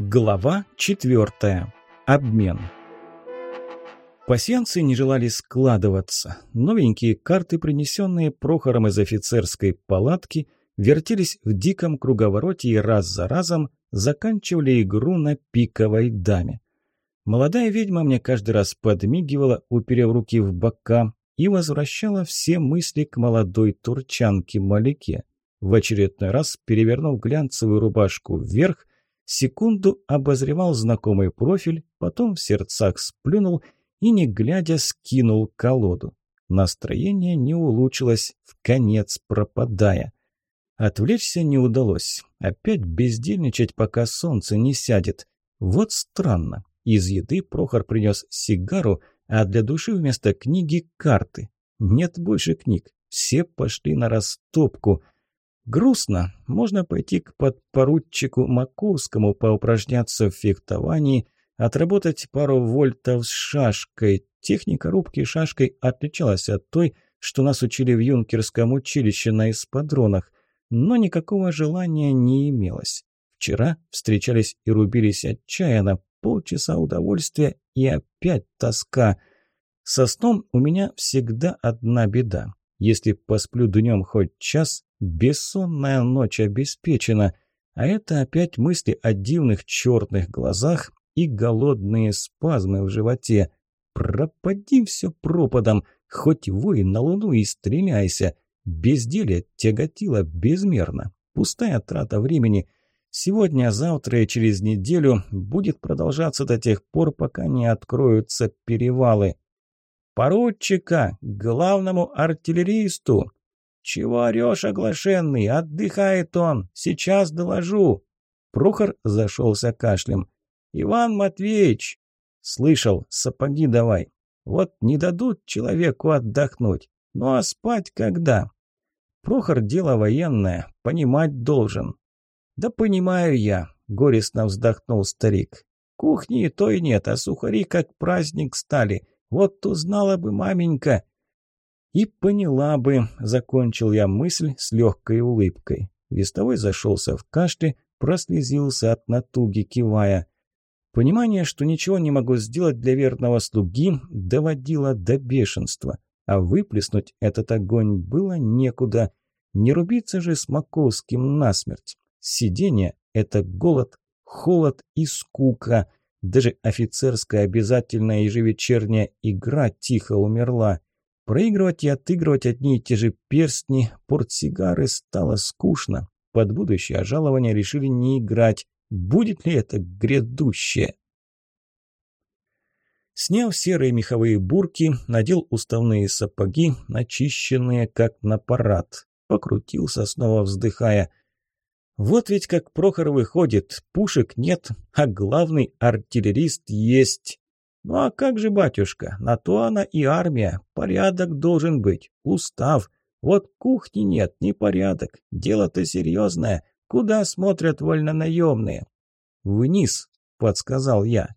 Глава четвертая. Обмен. Пасьянцы не желали складываться. Новенькие карты, принесенные Прохором из офицерской палатки, вертелись в диком круговороте и раз за разом заканчивали игру на пиковой даме. Молодая ведьма мне каждый раз подмигивала, уперев руки в бока, и возвращала все мысли к молодой турчанке-маляке. В очередной раз, перевернув глянцевую рубашку вверх, секунду обозревал знакомый профиль, потом в сердцах сплюнул и, не глядя, скинул колоду. Настроение не улучшилось, в конец пропадая. Отвлечься не удалось. Опять бездельничать, пока солнце не сядет. Вот странно. Из еды Прохор принес сигару, а для души вместо книги карты. Нет больше книг. Все пошли на растопку – Грустно. Можно пойти к подпоручику Маковскому поупражняться в фехтовании, отработать пару вольтов с шашкой. Техника рубки шашкой отличалась от той, что нас учили в юнкерском училище на эспадронах, но никакого желания не имелось. Вчера встречались и рубились отчаянно, полчаса удовольствия и опять тоска. Со сном у меня всегда одна беда. Если посплю днем хоть час, бессонная ночь обеспечена. А это опять мысли о дивных черных глазах и голодные спазмы в животе. Пропади все пропадом, хоть вой на луну и стреляйся. Безделие тяготило безмерно. Пустая трата времени. Сегодня, завтра и через неделю будет продолжаться до тех пор, пока не откроются перевалы. «Поручика! Главному артиллеристу!» «Чего орешь, оглашенный? Отдыхает он! Сейчас доложу!» Прохор зашелся кашлем. «Иван Матвеевич!» «Слышал, сапоги давай. Вот не дадут человеку отдохнуть. Ну а спать когда?» «Прохор дело военное, понимать должен». «Да понимаю я», — горестно вздохнул старик. «Кухни и той нет, а сухари как праздник стали. Вот узнала бы маменька. И поняла бы, закончил я мысль с легкой улыбкой. Вестовой зашелся в кашле, прослезился от натуги, кивая. Понимание, что ничего не могу сделать для верного слуги, доводило до бешенства. А выплеснуть этот огонь было некуда. Не рубиться же с Маковским насмерть. Сидение — это голод, холод и скука. Даже офицерская обязательная ежевечерняя игра тихо умерла. Проигрывать и отыгрывать одни и те же перстни, портсигары стало скучно. Под будущее жалование решили не играть. Будет ли это грядущее? Сняв серые меховые бурки, надел уставные сапоги, начищенные как на парад. Покрутился, снова вздыхая. Вот ведь как Прохор выходит, пушек нет, а главный артиллерист есть. Ну а как же, батюшка, на то она и армия, порядок должен быть, устав. Вот кухни нет, не порядок, дело-то серьезное, куда смотрят вольнонаемные? Вниз, подсказал я.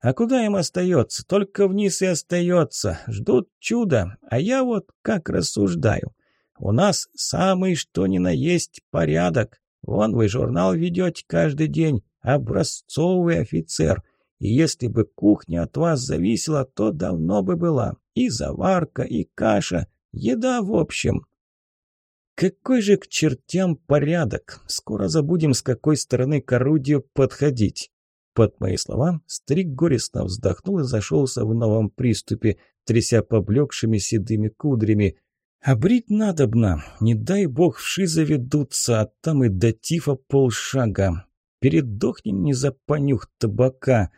А куда им остается? Только вниз и остается. Ждут чуда. А я вот как рассуждаю. У нас самый что ни на есть порядок. Вон вы журнал ведете каждый день, образцовый офицер. И если бы кухня от вас зависела, то давно бы была. И заварка, и каша, еда в общем. Какой же к чертям порядок? Скоро забудем, с какой стороны к орудию подходить. Под мои слова старик горестно вздохнул и зашелся в новом приступе, тряся поблекшими седыми кудрями – а брить надобно, не дай бог вши заведутся, а там и до тифа полшага. Передохнем не за понюх табака.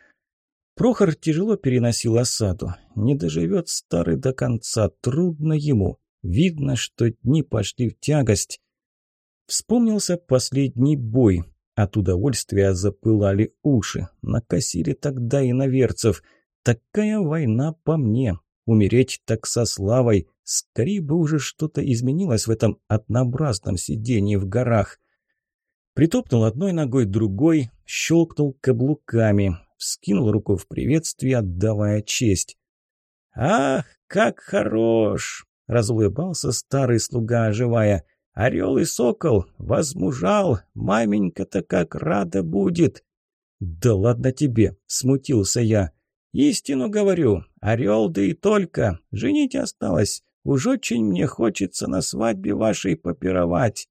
Прохор тяжело переносил осаду. Не доживет старый до конца, трудно ему. Видно, что дни пошли в тягость. Вспомнился последний бой. От удовольствия запылали уши. Накосили тогда и наверцев. Такая война по мне. Умереть так со славой. Скорее бы уже что-то изменилось в этом однообразном сидении в горах. Притопнул одной ногой, другой, щелкнул каблуками, вскинул руку в приветствие, отдавая честь. «Ах, как хорош!» — разулыбался старый слуга, оживая. «Орел и сокол! Возмужал! Маменька-то как рада будет!» «Да ладно тебе!» – смутился я. «Истину говорю, орел да и только. Женить осталось. Уж очень мне хочется на свадьбе вашей попировать».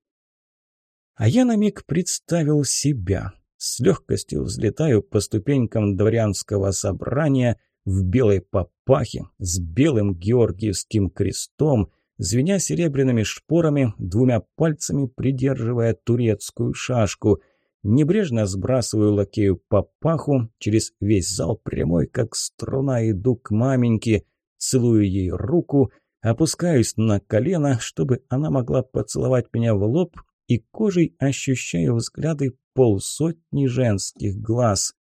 А я на миг представил себя. С легкостью взлетаю по ступенькам дворянского собрания в белой папахе, с белым георгиевским крестом, звеня серебряными шпорами, двумя пальцами придерживая турецкую шашку. Небрежно сбрасываю лакею папаху, через весь зал прямой, как струна, иду к маменьке, целую ей руку, опускаюсь на колено, чтобы она могла поцеловать меня в лоб и кожей ощущаю взгляды полсотни женских глаз.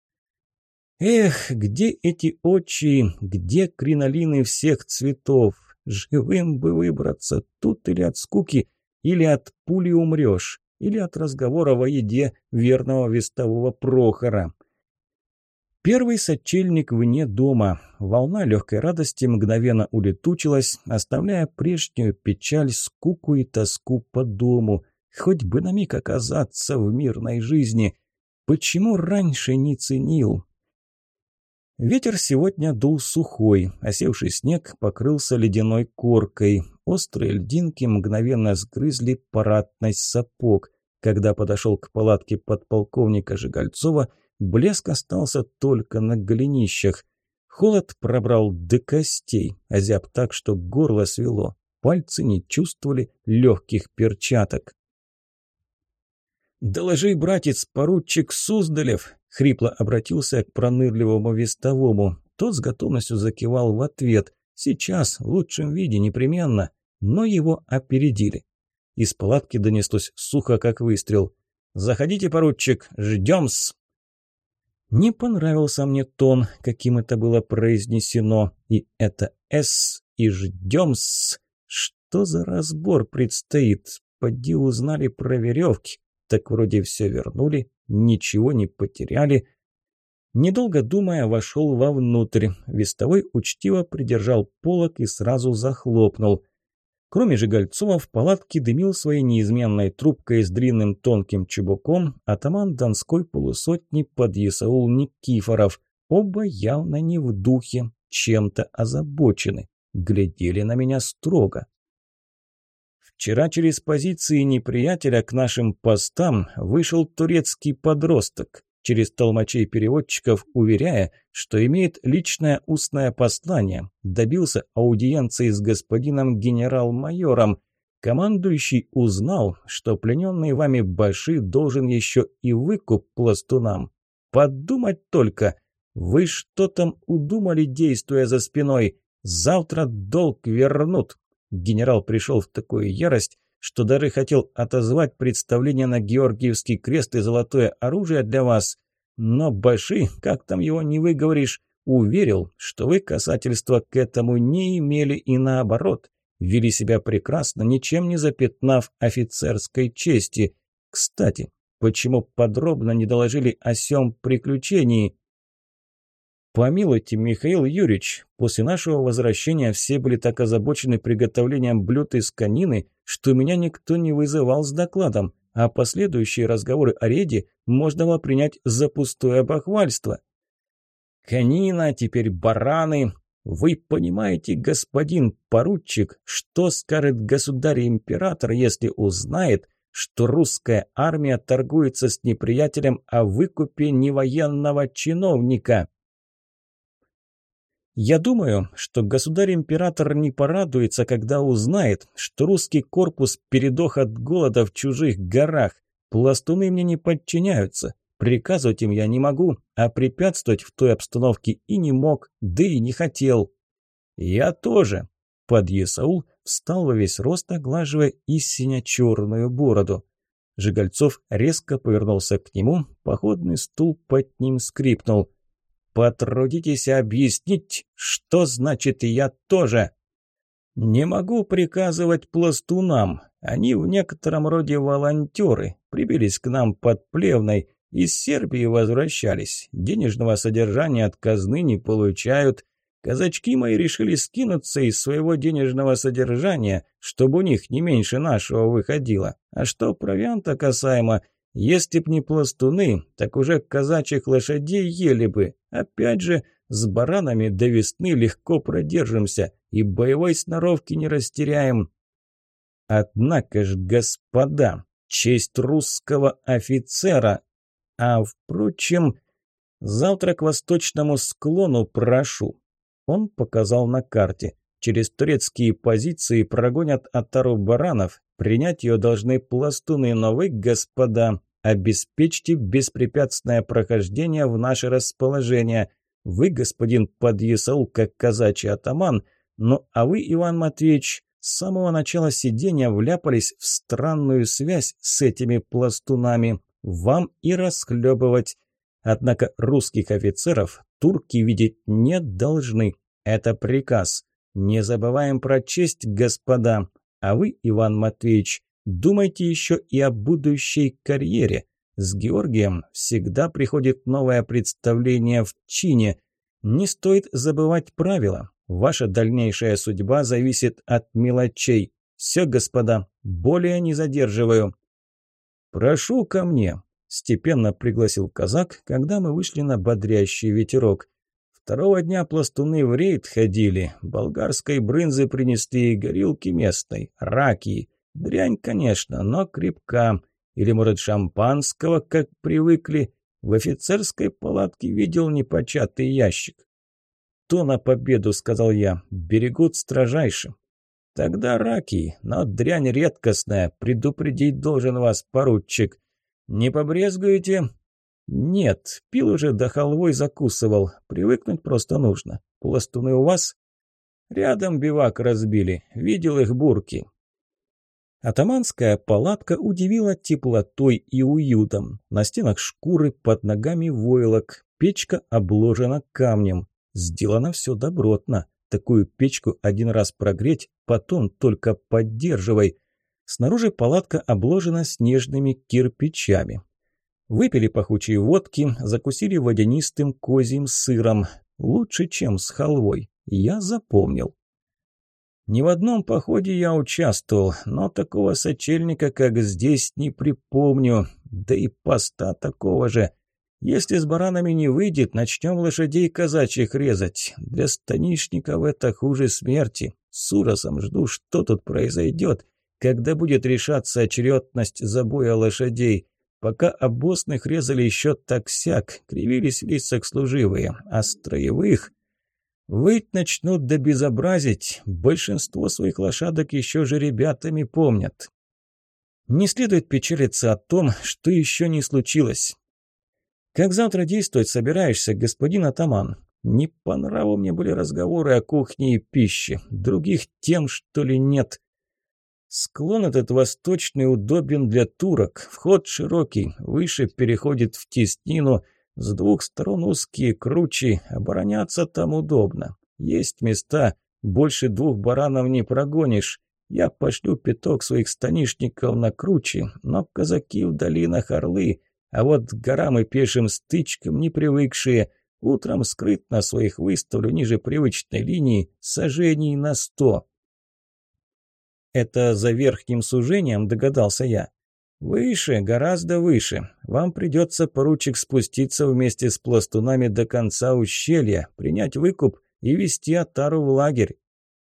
Эх, где эти очи, где кринолины всех цветов? Живым бы выбраться, тут или от скуки, или от пули умрешь, или от разговора о еде верного вестового Прохора. Первый сочельник вне дома. Волна легкой радости мгновенно улетучилась, оставляя прежнюю печаль, скуку и тоску по дому. Хоть бы на миг оказаться в мирной жизни. Почему раньше не ценил? Ветер сегодня дул сухой, осевший снег покрылся ледяной коркой. Острые льдинки мгновенно сгрызли парадность сапог. Когда подошел к палатке подполковника Жигальцова, блеск остался только на голенищах. Холод пробрал до костей, озяб так, что горло свело. Пальцы не чувствовали легких перчаток. «Доложи, братец, поручик Суздалев!» — хрипло обратился к пронырливому вестовому. Тот с готовностью закивал в ответ. «Сейчас, в лучшем виде, непременно!» Но его опередили. Из палатки донеслось сухо, как выстрел. «Заходите, поручик, ждем-с!» Не понравился мне тон, каким это было произнесено. И это «с» и «ждем-с». Что за разбор предстоит? Поди узнали про веревки. Так вроде все вернули, ничего не потеряли. Недолго думая, вошел вовнутрь. Вестовой учтиво придержал полок и сразу захлопнул. Кроме Жигальцова, в палатке дымил своей неизменной трубкой с длинным тонким чубуком атаман Донской полусотни подъясаул Никифоров. Оба явно не в духе, чем-то озабочены. Глядели на меня строго. Вчера через позиции неприятеля к нашим постам вышел турецкий подросток, через толмачей-переводчиков уверяя, что имеет личное устное послание, добился аудиенции с господином генерал-майором. Командующий узнал, что плененный вами Баши должен еще и выкуп пластунам. Подумать только, вы что там удумали, действуя за спиной? Завтра долг вернут, Генерал пришел в такую ярость, что даже хотел отозвать представление на Георгиевский крест и золотое оружие для вас. Но Баши, как там его не выговоришь, уверил, что вы касательства к этому не имели и наоборот, вели себя прекрасно, ничем не запятнав офицерской чести. Кстати, почему подробно не доложили о сём приключении? «Помилуйте, Михаил Юрьевич, после нашего возвращения все были так озабочены приготовлением блюд из конины, что меня никто не вызывал с докладом, а последующие разговоры о реде можно было принять за пустое бахвальство». «Конина, теперь бараны. Вы понимаете, господин поручик, что скажет государь-император, если узнает, что русская армия торгуется с неприятелем о выкупе невоенного чиновника?» Я думаю, что государь-император не порадуется, когда узнает, что русский корпус передох от голода в чужих горах. Пластуны мне не подчиняются. Приказывать им я не могу, а препятствовать в той обстановке и не мог, да и не хотел. Я тоже. Подъясаул встал во весь рост, оглаживая истинно черную бороду. Жигальцов резко повернулся к нему, походный стул под ним скрипнул – Потрудитесь объяснить, что значит «я тоже». Не могу приказывать пластунам. Они в некотором роде волонтеры. Прибились к нам под Плевной. Из Сербии возвращались. Денежного содержания от казны не получают. Казачки мои решили скинуться из своего денежного содержания, чтобы у них не меньше нашего выходило. А что провианта касаемо, Если б не пластуны, так уже казачьих лошадей ели бы. Опять же, с баранами до весны легко продержимся и боевой сноровки не растеряем. Однако ж, господа, честь русского офицера. А, впрочем, завтра к восточному склону прошу. Он показал на карте. Через турецкие позиции прогонят отару баранов, Принять ее должны пластуны, но вы, господа, обеспечьте беспрепятственное прохождение в наше расположение. Вы, господин Подъясаул, как казачий атаман, ну а вы, Иван Матвеевич, с самого начала сидения вляпались в странную связь с этими пластунами. Вам и расхлебывать. Однако русских офицеров турки видеть не должны. Это приказ. Не забываем про честь, господа. А вы, Иван Матвеевич, думайте еще и о будущей карьере. С Георгием всегда приходит новое представление в чине. Не стоит забывать правила. Ваша дальнейшая судьба зависит от мелочей. Все, господа, более не задерживаю. «Прошу ко мне», – степенно пригласил казак, когда мы вышли на бодрящий ветерок. Второго дня пластуны в рейд ходили, болгарской брынзы принесли и горилки местной, раки. Дрянь, конечно, но крепка. Или, может, шампанского, как привыкли. В офицерской палатке видел непочатый ящик. «То на победу», — сказал я, — «берегут строжайше». «Тогда раки, но дрянь редкостная, предупредить должен вас, поручик. Не побрезгуете?» «Нет, пил уже до халвой закусывал. Привыкнуть просто нужно. Пластуны у вас?» «Рядом бивак разбили. Видел их бурки». Атаманская палатка удивила теплотой и уютом. На стенах шкуры, под ногами войлок. Печка обложена камнем. Сделано все добротно. Такую печку один раз прогреть, потом только поддерживай. Снаружи палатка обложена снежными кирпичами. Выпили пахучие водки, закусили водянистым козьим сыром. Лучше, чем с халвой. Я запомнил. Ни в одном походе я участвовал, но такого сочельника, как здесь, не припомню. Да и поста такого же. Если с баранами не выйдет, начнем лошадей казачьих резать. Для станишников это хуже смерти. С ужасом жду, что тут произойдет, когда будет решаться очередность забоя лошадей. Пока обозных резали еще так-сяк, кривились лицах служивые, а строевых... Выть начнут да безобразить, большинство своих лошадок еще же ребятами помнят. Не следует печалиться о том, что еще не случилось. «Как завтра действовать собираешься, господин атаман?» «Не по нраву мне были разговоры о кухне и пище. Других тем, что ли, нет?» Склон этот восточный удобен для турок. Вход широкий, выше переходит в теснину. С двух сторон узкие кручи, обороняться там удобно. Есть места, больше двух баранов не прогонишь. Я пошлю пяток своих станишников на кручи, но казаки в долинах орлы, а вот горам и пешим стычкам не привыкшие. Утром скрытно своих выставлю ниже привычной линии сажений на сто. Это за верхним сужением, догадался я. Выше, гораздо выше. Вам придется, поручик, спуститься вместе с пластунами до конца ущелья, принять выкуп и вести Атару в лагерь.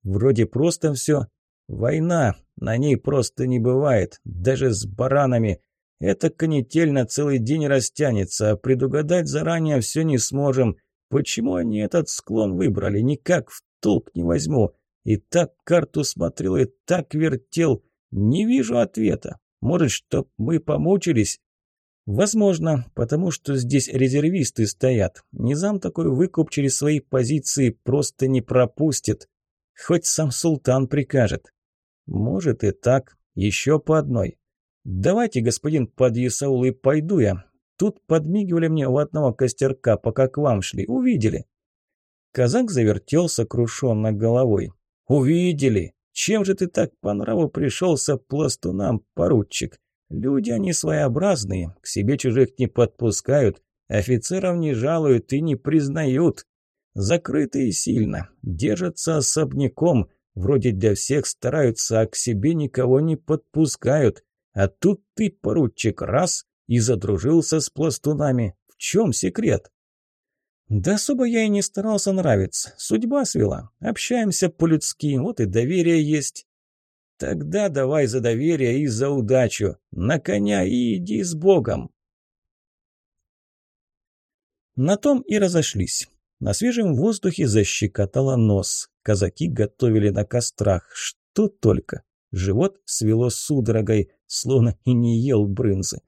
Вроде просто все. Война, на ней просто не бывает, даже с баранами. Эта канитель на целый день растянется, а предугадать заранее все не сможем. Почему они этот склон выбрали, никак в толк не возьму. И так карту смотрел, и так вертел. Не вижу ответа. Может, чтоб мы помучились? Возможно, потому что здесь резервисты стоят. Низам такой выкуп через свои позиции просто не пропустит. Хоть сам султан прикажет. Может и так. Еще по одной. Давайте, господин Подъясаул, и пойду я. Тут подмигивали мне у одного костерка, пока к вам шли. Увидели. Казак завертел сокрушенно головой. «Увидели! Чем же ты так по нраву пришелся пластунам, поручик? Люди они своеобразные, к себе чужих не подпускают, офицеров не жалуют и не признают. Закрытые сильно, держатся особняком, вроде для всех стараются, а к себе никого не подпускают. А тут ты, поручик, раз, и задружился с пластунами. В чем секрет? Да особо я и не старался нравиться. Судьба свела. Общаемся по-людски, вот и доверие есть. Тогда давай за доверие и за удачу. На коня и иди с Богом. На том и разошлись. На свежем воздухе защекотало нос. Казаки готовили на кострах. Что только. Живот свело судорогой, словно и не ел брынзы.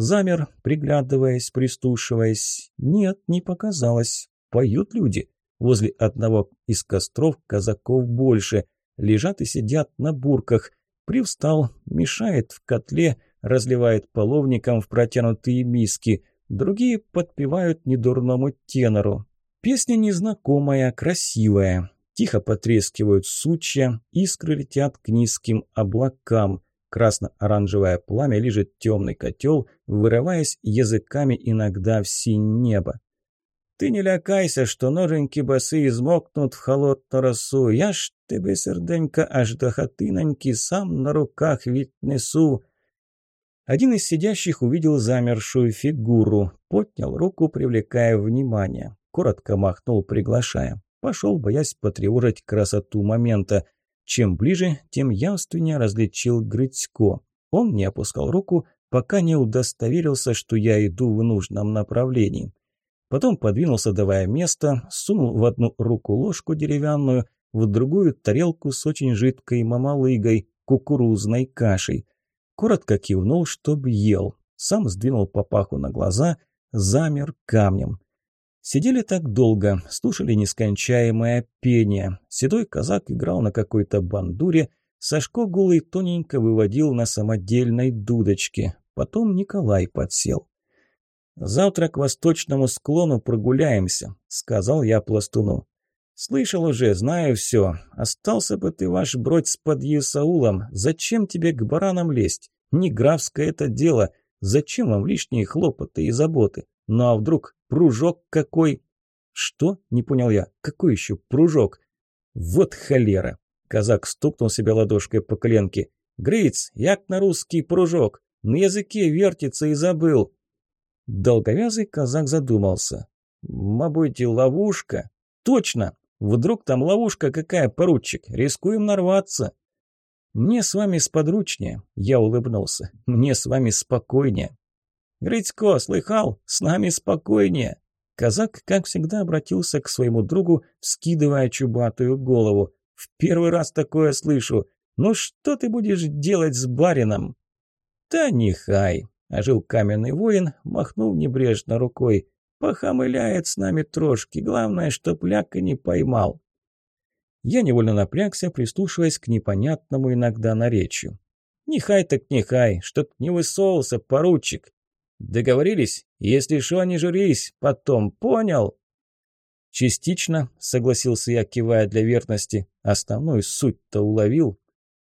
Замер, приглядываясь, пристушиваясь. Нет, не показалось. Поют люди. Возле одного из костров казаков больше. Лежат и сидят на бурках. Привстал, мешает в котле, разливает половником в протянутые миски. Другие подпевают недурному тенору. Песня незнакомая, красивая. Тихо потрескивают сучья, искры летят к низким облакам. Красно-оранжевое пламя лежит темный котел, вырываясь языками иногда в синь небо. Ты не лякайся, что ноженьки босы измокнут в холодну росу. Я ж тебе, серденька, аж до хатиноньки сам на руках ведь несу. Один из сидящих увидел замершую фигуру, поднял руку, привлекая внимание. Коротко махнул, приглашая. Пошел, боясь потревожить красоту момента. Чем ближе, тем явственнее различил Грыцько. Он не опускал руку, пока не удостоверился, что я иду в нужном направлении. Потом подвинулся, давая место, сунул в одну руку ложку деревянную, в другую тарелку с очень жидкой мамалыгой, кукурузной кашей. Коротко кивнул, чтоб ел. Сам сдвинул папаху на глаза, замер камнем. Сидели так долго, слушали нескончаемое пение. Седой казак играл на какой-то бандуре, Сашко голый тоненько выводил на самодельной дудочке. Потом Николай подсел. «Завтра к восточному склону прогуляемся», — сказал я пластуну. «Слышал уже, знаю все. Остался бы ты, ваш бродь, с подъясаулом. Зачем тебе к баранам лезть? Не графское это дело. Зачем вам лишние хлопоты и заботы? Ну а вдруг пружок какой?» «Что?» — не понял я. «Какой еще пружок?» «Вот холера!» Казак стукнул себя ладошкой по коленке. «Гриц, як на русский пружок! На языке вертится и забыл!» Долговязый казак задумался. «Мабуть, ловушка?» «Точно! Вдруг там ловушка какая, поручик? Рискуем нарваться!» «Мне с вами сподручнее», — я улыбнулся. «Мне с вами спокойнее». «Грицько, слыхал? С нами спокойнее!» Казак, как всегда, обратился к своему другу, вскидывая чубатую голову. «В первый раз такое слышу. Ну что ты будешь делать с барином?» «Да нехай!» – ожил каменный воин, махнул небрежно рукой. «Похамыляет с нами трошки, главное, чтоб ляка не поймал». Я невольно напрягся, прислушиваясь к непонятному иногда наречию. «Нехай так нехай, чтоб не высовывался, поручик!» «Договорились? Если что, не журись, потом, понял?» «Частично», — согласился я, кивая для верности. «Основную суть-то уловил».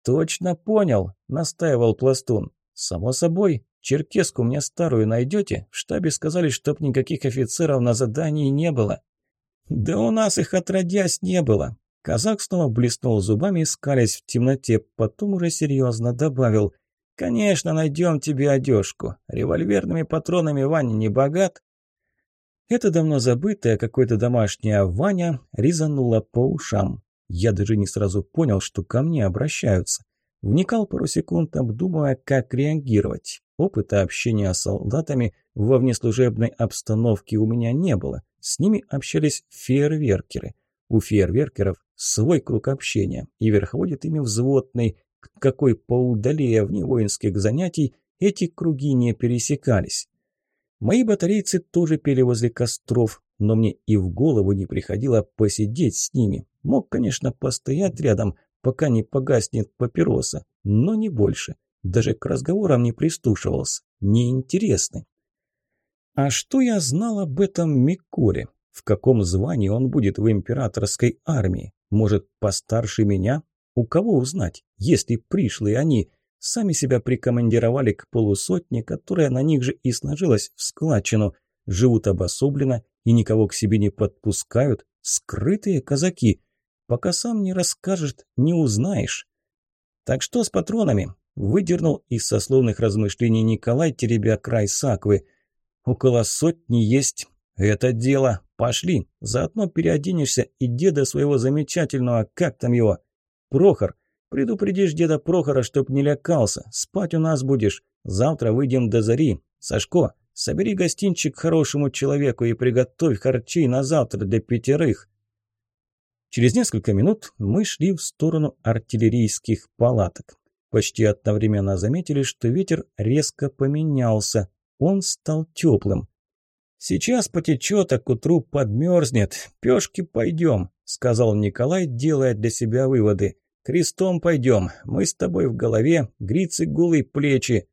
«Точно понял», — настаивал пластун. «Само собой. Черкеску мне старую найдете? В штабе сказали, чтоб никаких офицеров на задании не было». «Да у нас их отродясь не было». Казак снова блеснул зубами, скалясь в темноте, потом уже серьезно добавил. «Конечно, найдем тебе одежку. Револьверными патронами Ваня не богат». Это давно забытое какое-то домашнее Ваня резануло по ушам. Я даже не сразу понял, что ко мне обращаются. Вникал пару секунд, обдумывая, как реагировать. Опыта общения с солдатами во внеслужебной обстановке у меня не было. С ними общались фейерверкеры. У фейерверкеров свой круг общения, и верховодит ими взводный, какой поудалее вне воинских занятий эти круги не пересекались. Мои батарейцы тоже пели возле костров, но мне и в голову не приходило посидеть с ними. Мог, конечно, постоять рядом, пока не погаснет папироса, но не больше. Даже к разговорам не пристушивался. Неинтересный. А что я знал об этом Микоре? В каком звании он будет в императорской армии? Может, постарше меня? У кого узнать, если пришлые они сами себя прикомандировали к полусотне, которая на них же и сложилась в складчину, живут обособленно и никого к себе не подпускают, скрытые казаки – Пока сам не расскажет, не узнаешь. Так что с патронами? Выдернул из сословных размышлений Николай, теребя край саквы. «Около сотни есть. Это дело. Пошли. Заодно переоденешься и деда своего замечательного, как там его? Прохор. Предупредишь деда Прохора, чтоб не лякался. Спать у нас будешь. Завтра выйдем до зари. Сашко, собери гостинчик хорошему человеку и приготовь харчей на завтра для пятерых». Через несколько минут мы шли в сторону артиллерийских палаток. Почти одновременно заметили, что ветер резко поменялся. Он стал теплым. «Сейчас потечет, а к утру подмерзнет. Пешки пойдем», — сказал Николай, делая для себя выводы. «Крестом пойдем. Мы с тобой в голове, грицы голые плечи.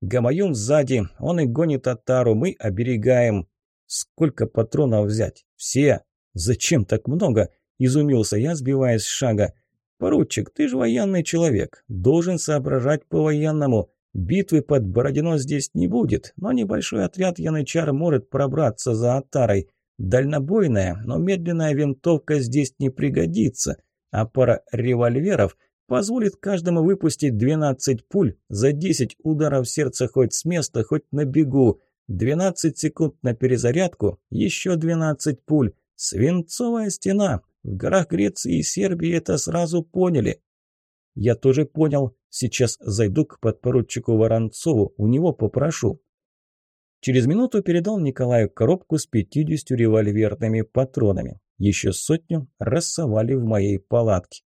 Гамаюн сзади, он и гонит Атару, мы оберегаем. Сколько патронов взять? Все. Зачем так много?» – изумился я, сбиваясь с шага. «Поручик, ты же военный человек, должен соображать по-военному. Битвы под Бородино здесь не будет, но небольшой отряд янычар может пробраться за Атарой. Дальнобойная, но медленная винтовка здесь не пригодится, а пара револьверов позволит каждому выпустить 12 пуль за 10 ударов сердца хоть с места, хоть на бегу. 12 секунд на перезарядку, еще 12 пуль. Свинцовая стена. В горах Греции и Сербии это сразу поняли. Я тоже понял. Сейчас зайду к подпоручику Воронцову, у него попрошу. Через минуту передал Николаю коробку с 50 револьверными патронами. Еще сотню рассовали в моей палатке.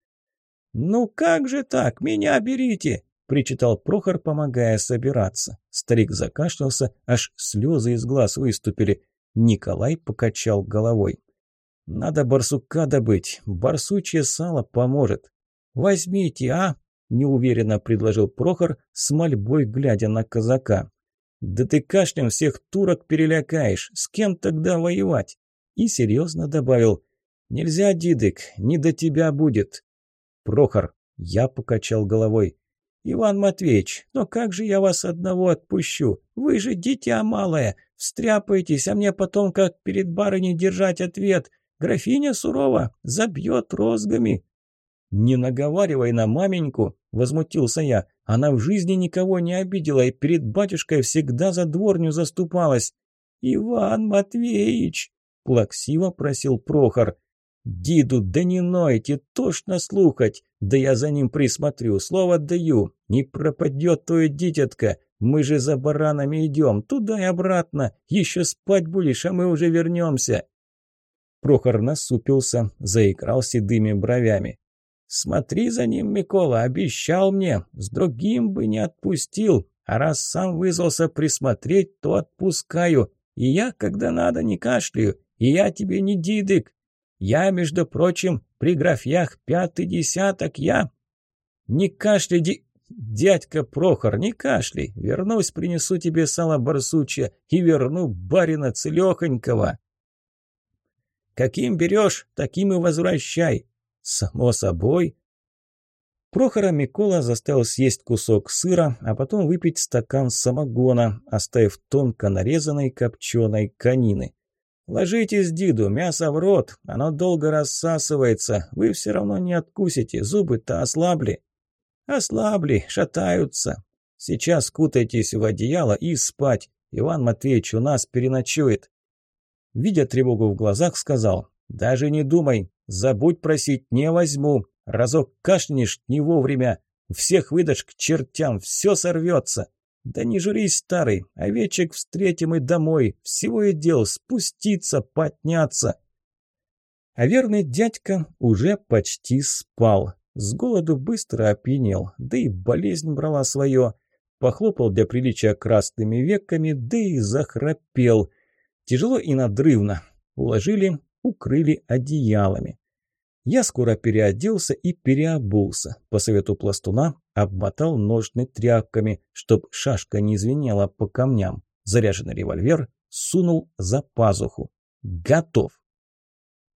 «Ну как же так? Меня берите!» – причитал Прохор, помогая собираться. Старик закашлялся, аж слезы из глаз выступили. Николай покачал головой. «Надо барсука добыть, барсучье сало поможет». «Возьмите, а?» – неуверенно предложил Прохор, с мольбой глядя на казака. «Да ты кашлем всех турок перелякаешь, с кем тогда воевать?» И серьезно добавил, «Нельзя, Дидык, не до тебя будет». «Прохор», – я покачал головой, «Иван Матвеевич, но как же я вас одного отпущу? Вы же дитя малое, встряпаетесь, а мне потом как перед барыней держать ответ. Графиня сурова, забьет розгами». «Не наговаривай на маменьку», – возмутился я. «Она в жизни никого не обидела и перед батюшкой всегда за дворню заступалась». «Иван Матвеевич», – плаксиво просил Прохор. «Диду, да не нойте, тошно слухать. Да я за ним присмотрю, слово даю. Не пропадет твое дитятка. Мы же за баранами идем, туда и обратно. Еще спать будешь, а мы уже вернемся». Прохор насупился, заиграл седыми бровями. «Смотри за ним, Микола, обещал мне, с другим бы не отпустил, а раз сам вызвался присмотреть, то отпускаю. И я, когда надо, не кашляю, и я тебе не дидык. Я, между прочим, при графьях пятый десяток, я...» «Не кашляй, ди... дядька Прохор, не кашляй, вернусь, принесу тебе сало барсучье и верну барина целехонького». Каким берешь, таким и возвращай. Само собой. Прохора Микола заставил съесть кусок сыра, а потом выпить стакан самогона, оставив тонко нарезанной копченой конины. «Ложитесь, Диду, мясо в рот, оно долго рассасывается, вы все равно не откусите, зубы-то ослабли». «Ослабли, шатаются. Сейчас кутайтесь в одеяло и спать. Иван Матвеевич у нас переночует. Видя тревогу в глазах, сказал, «Даже не думай, забудь просить, не возьму. Разок кашнешь не вовремя, всех выдашь к чертям, все сорвется. Да не журись, старый, овечек встретим и домой, всего и дел спуститься, подняться». А верный дядька уже почти спал. С голоду быстро опьянел, да и болезнь брала свое. Похлопал для приличия красными веками, да и захрапел – Тяжело и надрывно. Уложили, укрыли одеялами. Я скоро переоделся и переобулся. По совету пластуна обмотал ножны тряпками, чтоб шашка не звенела по камням. Заряженный револьвер сунул за пазуху. Готов.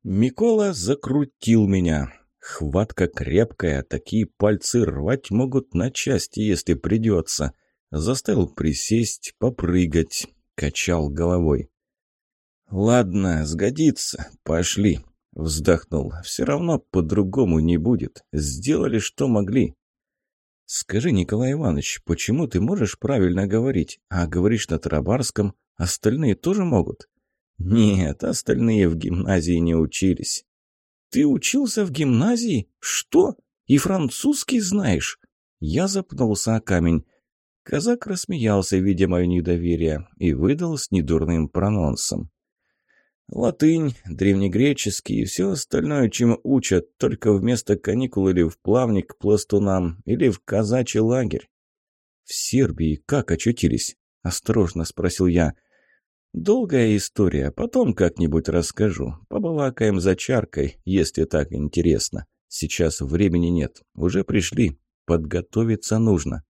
Микола закрутил меня. Хватка крепкая, такие пальцы рвать могут на части, если придется. Заставил присесть, попрыгать, качал головой. «Ладно, сгодится. Пошли». Вздохнул. «Все равно по-другому не будет. Сделали, что могли». «Скажи, Николай Иванович, почему ты можешь правильно говорить, а говоришь на тарабарском, остальные тоже могут?» «Нет, остальные в гимназии не учились». «Ты учился в гимназии? Что? И французский знаешь?» Я запнулся о камень. Казак рассмеялся, видя мое недоверие, и выдал с недурным прононсом. Латынь, древнегреческий и все остальное, чем учат, только вместо каникул или в плавник к пластунам, или в казачий лагерь. «В Сербии как очутились?» – осторожно спросил я. «Долгая история, потом как-нибудь расскажу. Побалакаем за чаркой, если так интересно. Сейчас времени нет, уже пришли, подготовиться нужно».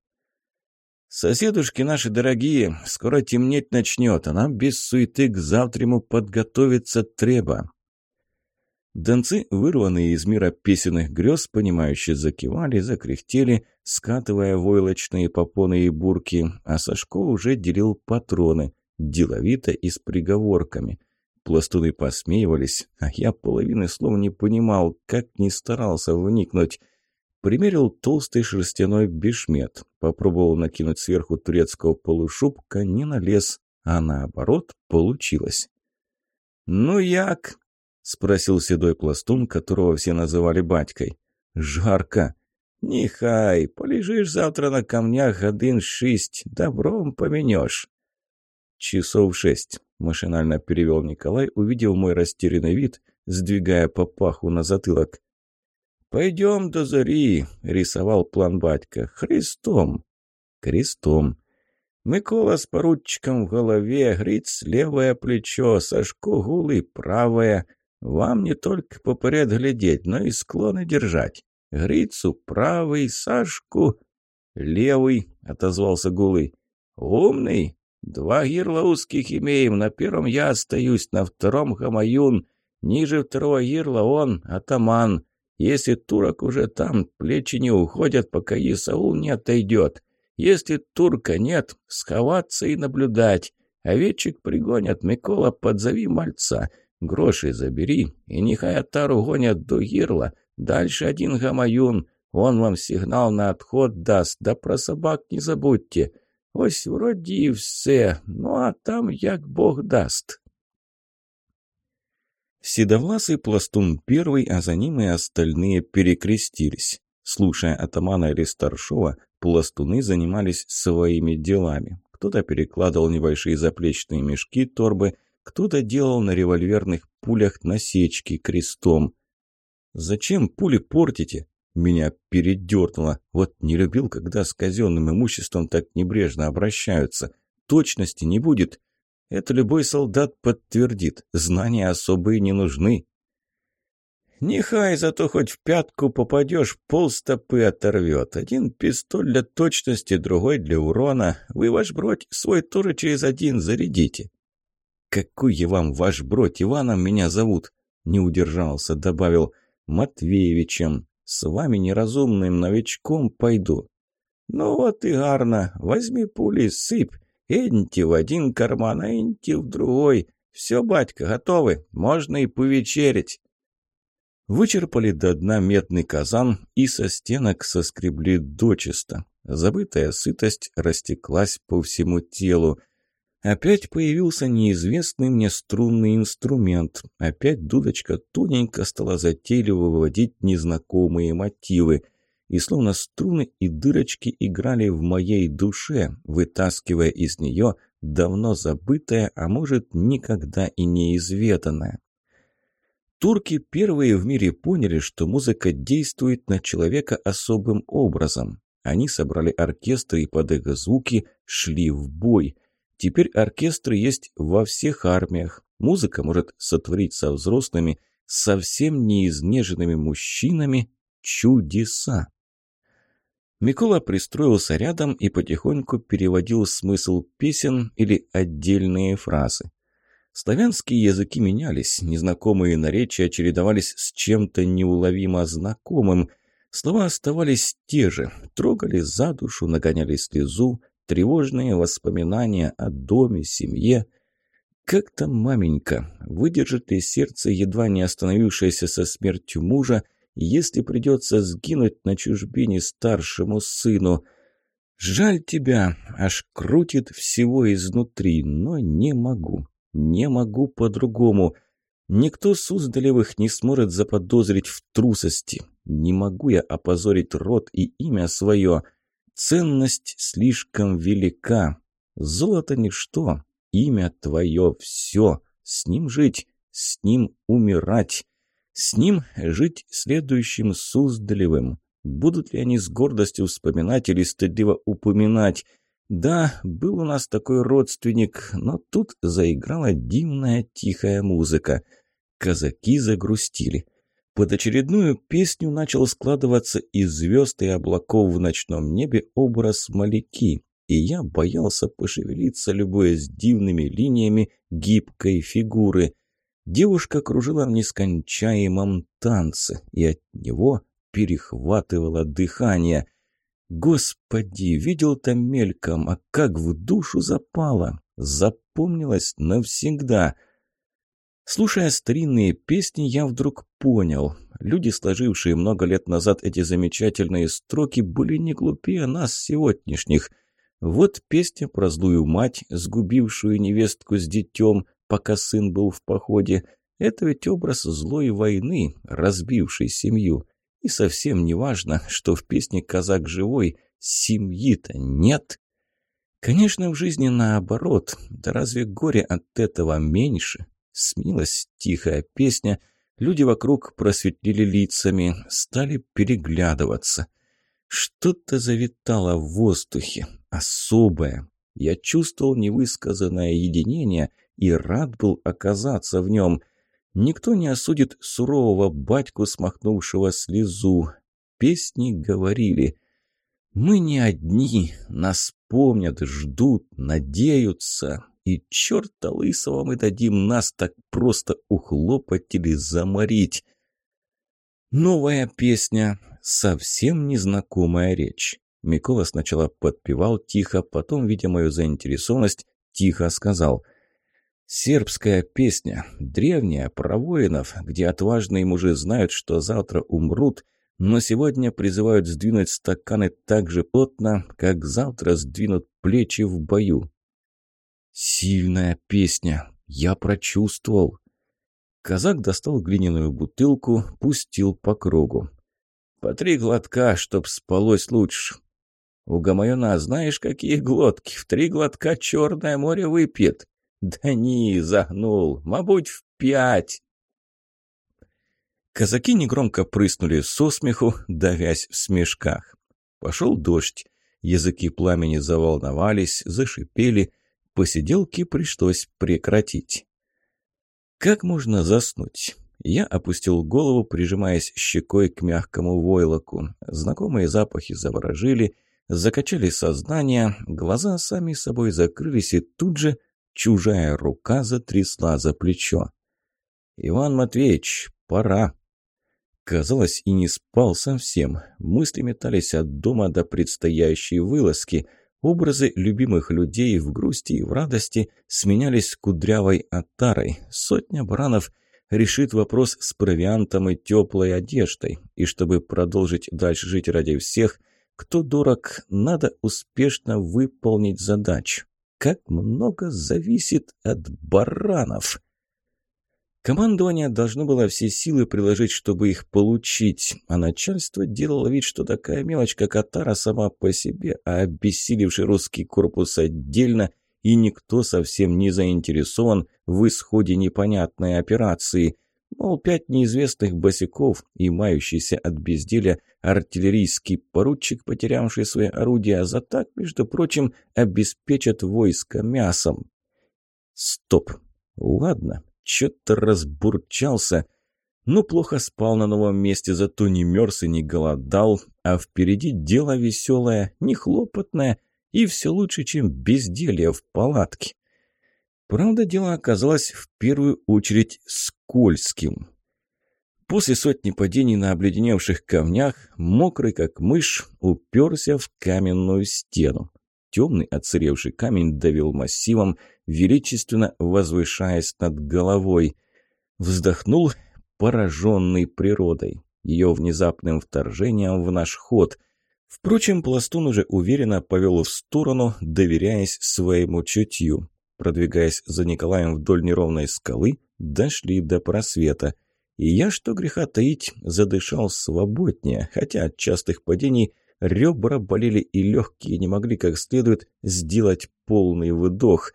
«Соседушки наши дорогие, скоро темнеть начнет, а нам без суеты к завтраму подготовиться треба». Донцы, вырванные из мира песенных грез, понимающие, закивали, закряхтели, скатывая войлочные попоны и бурки, а Сашко уже делил патроны, деловито и с приговорками. Пластуны посмеивались, а я половины слов не понимал, как не старался вникнуть – Примерил толстый шерстяной бешмет. Попробовал накинуть сверху турецкого полушубка, не налез, а наоборот получилось. «Ну як?» – спросил седой пластун, которого все называли батькой. «Жарко!» «Нехай, полежишь завтра на камнях один шесть, добром поменешь». «Часов шесть», – машинально перевел Николай, увидев мой растерянный вид, сдвигая папаху на затылок. «Пойдем до зари», — рисовал план батька. «Христом». «Крестом». Микола с поручиком в голове, Гриц левое плечо, Сашко гулый правое. Вам не только попоряд глядеть, но и склоны держать. Грицу правый, Сашку левый, отозвался гулый. Умный. Два гирла узких имеем, на первом я остаюсь, на втором Хамаюн. Ниже второго гирла он, атаман. Если турок уже там, плечи не уходят, пока Исаул не отойдет. Если турка нет, сховаться и наблюдать. Овечек пригонят, Микола, подзови мальца. Гроши забери, и нехай Атару гонят до Гирла. Дальше один гамаюн. Он вам сигнал на отход даст, да про собак не забудьте. Ось вроді і все, ну а там як Бог даст. Седовласый пластун первый, а за ним и остальные перекрестились. Слушая атамана или старшова, пластуны занимались своими делами. Кто-то перекладывал небольшие заплечные мешки, торбы, кто-то делал на револьверных пулях насечки крестом. «Зачем пули портите?» Меня передернуло. Вот не любил, когда с казенным имуществом так небрежно обращаются. Точности не будет. Это любой солдат подтвердит. Знания особые не нужны. Нехай, зато хоть в пятку попадешь, полстопы оторвет. Один пистоль для точности, другой для урона. Вы ваш бродь свой тоже через один зарядите. «Какой вам ваш бродь? Иваном меня зовут!» Не удержался, добавил. «Матвеевичем. С вами неразумным новичком пойду». «Ну вот и гарно. Возьми пули, сыпь. Энти в один карман, а энти в другой. Все, батька, готовы, можно и повечерить. Вычерпали до дна медный казан и со стенок соскребли дочисто. Забытая сытость растеклась по всему телу. Опять появился неизвестный мне струнный инструмент. Опять дудочка тоненько стала затейливо выводить незнакомые мотивы – и словно струны и дырочки играли в моей душе, вытаскивая из нее давно забытое, а может никогда и неизведанное. Турки первые в мире поняли, что музыка действует на человека особым образом. Они собрали оркестры и под их звуки шли в бой. Теперь оркестры есть во всех армиях. Музыка может сотворить со взрослыми, совсем неизнеженными мужчинами чудеса. Микола пристроился рядом и потихоньку переводил смысл песен или отдельные фразы. Славянские языки менялись, незнакомые наречия чередовались с чем-то неуловимо знакомым. Слова оставались те же, трогали за душу, нагоняли слезу, тревожные воспоминания о доме, семье. Как там маменька, выдержит ли сердце, едва не остановившееся со смертью мужа, если придется сгинуть на чужбине старшему сыну. Жаль тебя, аж крутит всего изнутри, но не могу, не могу по-другому. Никто Суздалевых не сможет заподозрить в трусости. Не могу я опозорить род и имя свое. Ценность слишком велика. Золото ничто, имя твое все. С ним жить, с ним умирать. С ним жить следующим Суздалевым. Будут ли они с гордостью вспоминать или стыдливо упоминать? Да, был у нас такой родственник, но тут заиграла дивная тихая музыка. Казаки загрустили. Под очередную песню начал складываться из звезд и облаков в ночном небе образ Маляки, и я боялся пошевелиться, любуясь дивными линиями гибкой фигуры. Девушка кружила в нескончаемом танце, и от него перехватывало дыхание. Господи, видел там мельком, а как в душу запало! Запомнилось навсегда — Слушая старинные песни, я вдруг понял. Люди, сложившие много лет назад эти замечательные строки, были не глупее нас сегодняшних. Вот песня про злую мать, сгубившую невестку с детем, пока сын был в походе. Это ведь образ злой войны, разбившей семью. И совсем не важно, что в песне «Казак живой» семьи-то нет. Конечно, в жизни наоборот. Да разве горе от этого меньше? Сменилась тихая песня, люди вокруг просветлили лицами, стали переглядываться. Что-то завитало в воздухе, особое. Я чувствовал невысказанное единение и рад был оказаться в нем. Никто не осудит сурового батьку, смахнувшего слезу. Песни говорили «Мы не одни, нас помнят, ждут, надеются, и черта лысого мы дадим нас так просто ухлопать или заморить. Новая песня, совсем незнакомая речь. Микола сначала подпевал тихо, потом, видя мою заинтересованность, тихо сказал «Сербская песня, древняя, про воинов, где отважные мужи знают, что завтра умрут, но сегодня призывают сдвинуть стаканы так же плотно, как завтра сдвинут плечи в бою. Сильная песня. Я прочувствовал. Казак достал глиняную бутылку, пустил по кругу. «По три глотка, чтоб спалось лучше. У Гамаюна знаешь, какие глотки? В три глотка Черное море выпьет. Да не, загнул. Мабуть, в пять». Казаки негромко прыснули со смеху, давясь в смешках. Пошел дождь. Языки пламени заволновались, зашипели — Посиделки пришлось прекратить. Как можно заснуть? Я опустил голову, прижимаясь щекой к мягкому войлоку. Знакомые запахи заворожили, закачали сознание, глаза сами собой закрылись, и тут же чужая рука затрясла за плечо. «Иван Матвеевич, пора!» Казалось, и не спал совсем. Мысли метались от дома до предстоящей вылазки – Образы любимых людей в грусти и в радости сменялись кудрявой отарой. Сотня баранов решит вопрос с провиантом и теплой одеждой. И чтобы продолжить дальше жить ради всех, кто дорог, надо успешно выполнить задачу. Как много зависит от баранов! Командование должно было все силы приложить, чтобы их получить, а начальство делало вид, что такая мелочь, как Атара, сама по себе, а обессилевший русский корпус отдельно, и никто совсем не заинтересован в исходе непонятной операции. Мол, пять неизвестных босиков и мающийся от безделия артиллерийский поручик, потерявший свои орудия, за так, между прочим, обеспечат войско мясом. Стоп. Ладно, что-то разбурчался. Ну, плохо спал на новом месте, зато не мерз и не голодал. А впереди дело веселое, нехлопотное и все лучше, чем безделье в палатке. Правда, дело оказалось в первую очередь скользким. После сотни падений на обледеневших камнях, мокрый как мышь, уперся в каменную стену. Темный отсыревший камень давил массивом, величественно возвышаясь над головой. Вздохнул, пораженный природой. ее внезапным вторжением в наш ход. Впрочем, Пластун уже уверенно повел в сторону, доверяясь своему чутью. Продвигаясь за Николаем вдоль неровной скалы, дошли до просвета. И я, что греха таить, задышал свободнее, хотя от частых падений ребра болели и легкие не могли как следует сделать полный выдох.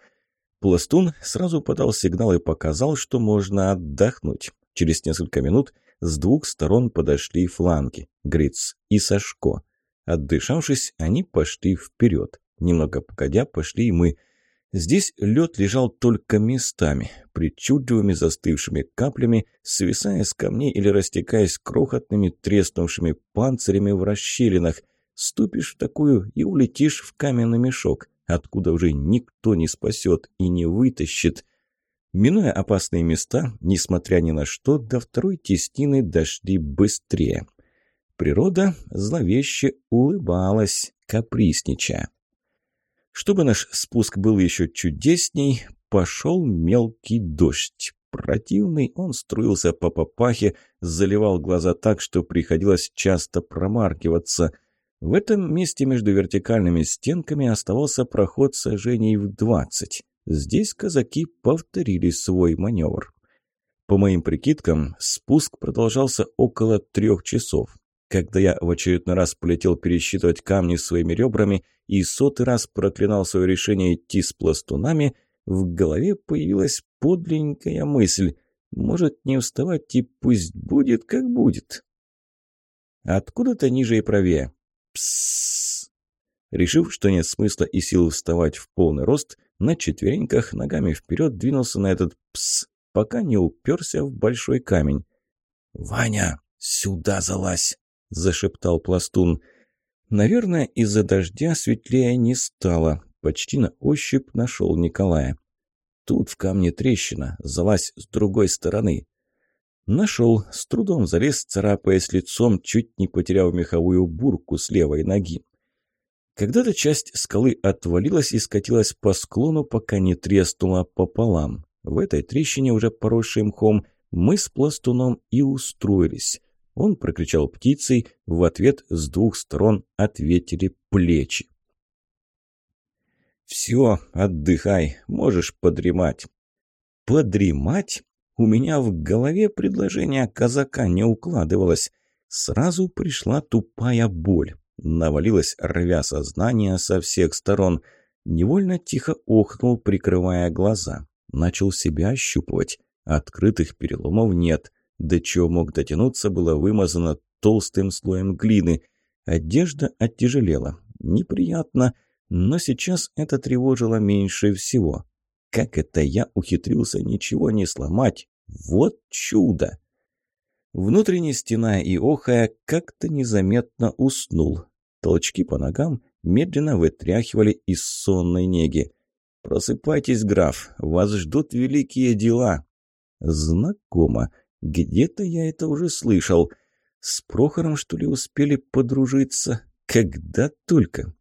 Пластун сразу подал сигнал и показал, что можно отдохнуть. Через несколько минут с двух сторон подошли фланги – Гриц и Сашко. Отдышавшись, они пошли вперед. Немного погодя, пошли и мы – Здесь лед лежал только местами, причудливыми застывшими каплями, свисая с камней или растекаясь крохотными треснувшими панцирями в расщелинах. Ступишь в такую и улетишь в каменный мешок, откуда уже никто не спасет и не вытащит. Минуя опасные места, несмотря ни на что, до второй теснины дошли быстрее. Природа зловеще улыбалась, капризничая. Чтобы наш спуск был еще чудесней, пошел мелкий дождь. Противный он струился по папахе, заливал глаза так, что приходилось часто промаркиваться. В этом месте между вертикальными стенками оставался проход сожжений в двадцать. Здесь казаки повторили свой маневр. По моим прикидкам, спуск продолжался около трех часов. Когда я в очередной раз полетел пересчитывать камни своими ребрами и сотый раз проклинал свое решение идти с пластунами, в голове появилась подленькая мысль. Может, не вставать и пусть будет, как будет. Откуда-то ниже и правее. Псссс. Решив, что нет смысла и сил вставать в полный рост, на четвереньках ногами вперед двинулся на этот пс, пока не уперся в большой камень. «Ваня, сюда залазь!» Зашептал пластун. Наверное, из-за дождя светлее не стало. Почти на ощупь нашел Николая. Тут в камне трещина, залазь с другой стороны. Нашел, с трудом залез, царапаясь лицом, чуть не потеряв меховую бурку с левой ноги. Когда-то часть скалы отвалилась и скатилась по склону, пока не треснула пополам. В этой трещине, уже поросшей мхом, мы с пластуном и устроились. Он прокричал птицей, в ответ с двух сторон ответили плечи. «Все, отдыхай, можешь подремать». «Подремать?» У меня в голове предложение казака не укладывалось. Сразу пришла тупая боль. Навалилась, рвя сознание со всех сторон. Невольно тихо охнул, прикрывая глаза. Начал себя ощупывать. Открытых переломов нет. До чего мог дотянуться, было вымазано толстым слоем глины. Одежда оттяжелела. Неприятно, но сейчас это тревожило меньше всего. Как это я ухитрился ничего не сломать? Вот чудо! Внутренне стена и охая как-то незаметно уснул. Толчки по ногам медленно вытряхивали из сонной неги. «Просыпайтесь, граф, вас ждут великие дела». Знакомо. Где-то я это уже слышал. С Прохором, что ли, успели подружиться? Когда только.